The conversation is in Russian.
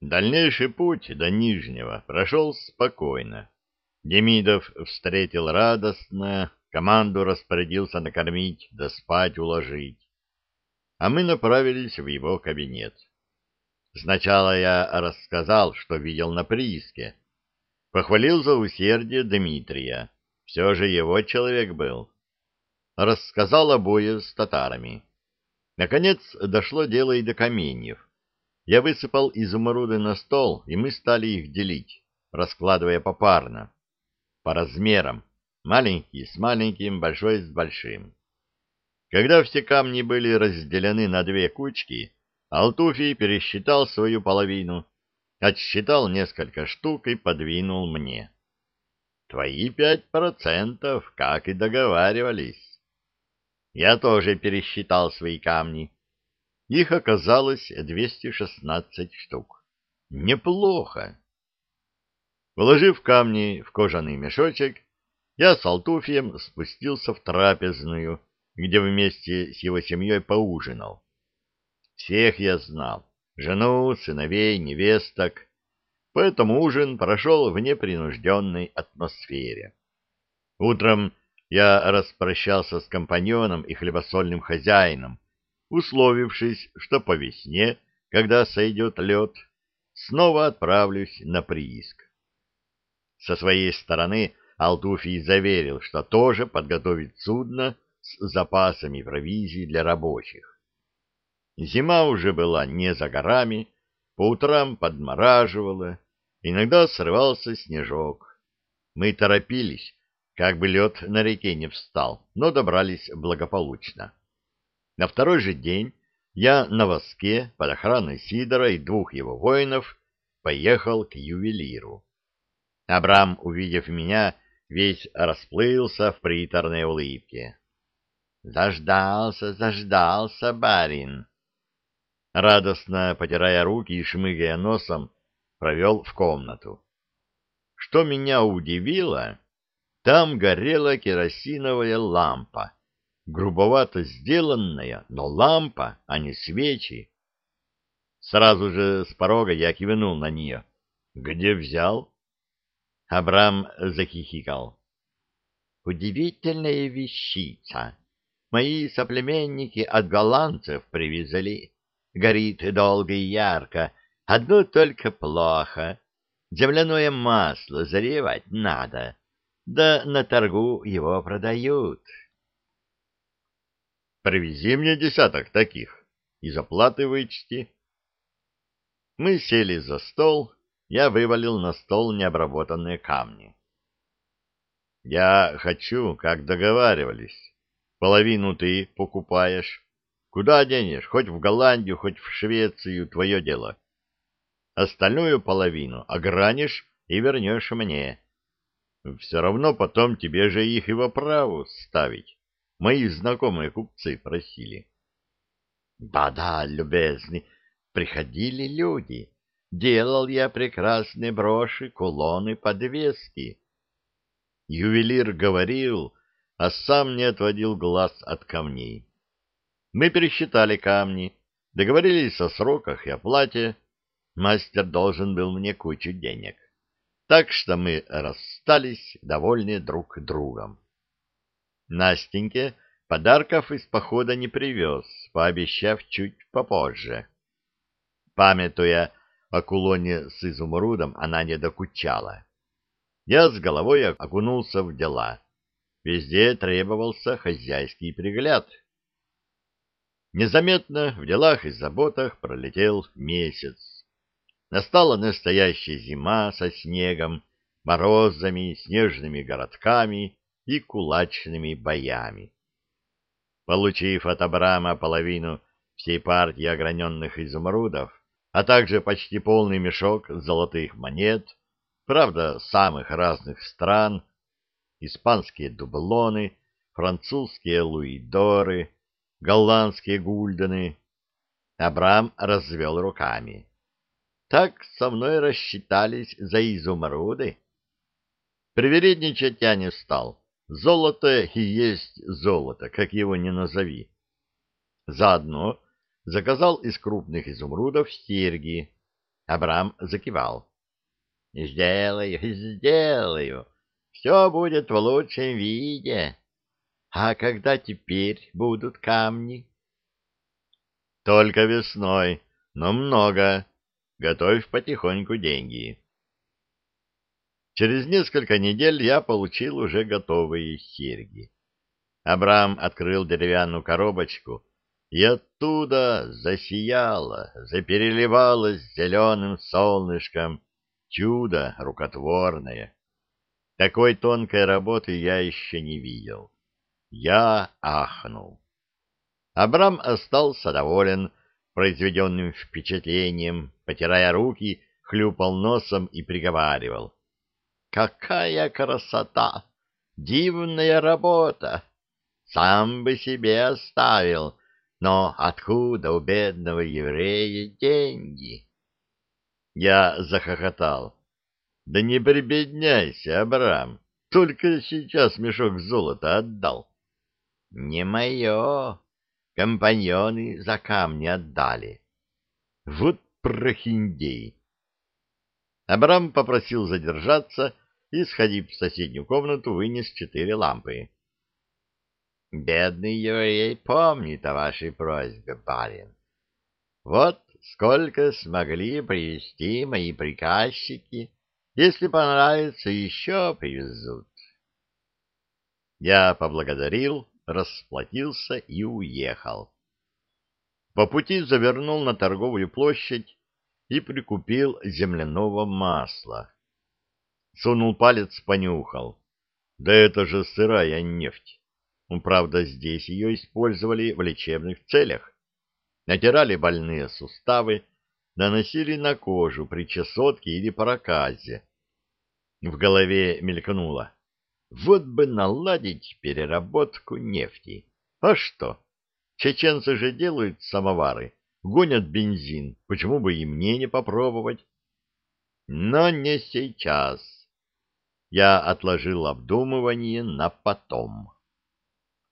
Дальнейший путь до Нижнего прошел спокойно. Демидов встретил радостно, команду распорядился накормить да спать уложить. А мы направились в его кабинет. Сначала я рассказал, что видел на прииске. Похвалил за усердие Дмитрия. Все же его человек был. Рассказал о бое с татарами. Наконец дошло дело и до каменьев. Я высыпал изумруды на стол, и мы стали их делить, раскладывая попарно, по размерам, маленький с маленьким, большой с большим. Когда все камни были разделены на две кучки, Алтуфий пересчитал свою половину, отсчитал несколько штук и подвинул мне. Твои пять процентов, как и договаривались. Я тоже пересчитал свои камни их оказалось 216 штук. Неплохо. Положив камни в кожаный мешочек, я с Алтуфием спустился в трапезную, где вместе с его семьей поужинал. Всех я знал, жену, сыновей, невесток, поэтому ужин прошел в непринужденной атмосфере. Утром я распрощался с компаньоном и хлебосольным хозяином, условившись, что по весне, когда сойдет лед, снова отправлюсь на прииск. Со своей стороны Алтуфий заверил, что тоже подготовит судно с запасами провизии для рабочих. Зима уже была не за горами, по утрам подмораживала, иногда срывался снежок. Мы торопились, как бы лед на реке не встал, но добрались благополучно. На второй же день я на воске под охраной Сидора и двух его воинов поехал к ювелиру. Абрам, увидев меня, весь расплылся в приторной улыбке. «Заждался, заждался, барин!» Радостно, потирая руки и шмыгая носом, провел в комнату. Что меня удивило, там горела керосиновая лампа грубовато сделанная, но лампа, а не свечи. Сразу же с порога я кивнул на нее. «Где взял?» Абрам захихикал. «Удивительная вещица. Мои соплеменники от голландцев привезли. Горит долго и ярко, одно только плохо. Земляное масло заливать надо, да на торгу его продают». Привези мне десяток таких. Из оплаты вычти. Мы сели за стол, я вывалил на стол необработанные камни. Я хочу, как договаривались. Половину ты покупаешь. Куда денешь? Хоть в Голландию, хоть в Швецию, твое дело. Остальную половину огранишь и вернешь мне. Все равно потом тебе же их и во праву ставить. Мои знакомые купцы просили. Да-да, любезный, приходили люди. Делал я прекрасные броши, кулоны, подвески. Ювелир говорил, а сам не отводил глаз от камней. Мы пересчитали камни, договорились о сроках и оплате. Мастер должен был мне кучу денег. Так что мы расстались, довольны друг другом. Настеньке подарков из похода не привез, пообещав чуть попозже. Памятуя о кулоне с изумрудом, она не докучала. Я с головой окунулся в дела. Везде требовался хозяйский пригляд. Незаметно в делах и заботах пролетел месяц. Настала настоящая зима со снегом, морозами, снежными городками и кулачными боями. Получив от Абрама половину всей партии ограненных изумрудов, а также почти полный мешок золотых монет, правда, самых разных стран, испанские дублоны, французские луидоры, голландские гульдены, Абрам развел руками. Так со мной рассчитались за изумруды. Привередничать я не стал. Золото и есть золото, как его ни назови. Заодно заказал из крупных изумрудов серьги, Абрам закивал. Сделаю, сделаю. Все будет в лучшем виде. А когда теперь будут камни? Только весной, но много. Готовь потихоньку деньги. Через несколько недель я получил уже готовые серьги. Абрам открыл деревянную коробочку, и оттуда засияло, запереливалось зеленым солнышком чудо рукотворное. Такой тонкой работы я еще не видел. Я ахнул. Абрам остался доволен произведенным впечатлением, потирая руки, хлюпал носом и приговаривал. «Какая красота! Дивная работа! Сам бы себе оставил, но откуда у бедного еврея деньги?» Я захохотал. «Да не прибедняйся, Абрам, только сейчас мешок золота отдал». «Не мое!» Компаньоны за камни отдали. Вот прохиндей! Абрам попросил задержаться и, сходив в соседнюю комнату, вынес четыре лампы. — Бедный еврей помнит о вашей просьбе, барин. Вот сколько смогли привезти мои приказчики. Если понравится, еще привезут. Я поблагодарил расплатился и уехал. По пути завернул на торговую площадь и прикупил земляного масла. Сунул палец, понюхал. Да это же сырая нефть. Ну, правда, здесь ее использовали в лечебных целях. Натирали больные суставы, наносили на кожу при чесотке или проказе. В голове мелькнуло. Вот бы наладить переработку нефти. А что? Чеченцы же делают самовары, гонят бензин, почему бы и мне не попробовать? Но не сейчас. Я отложил обдумывание на потом.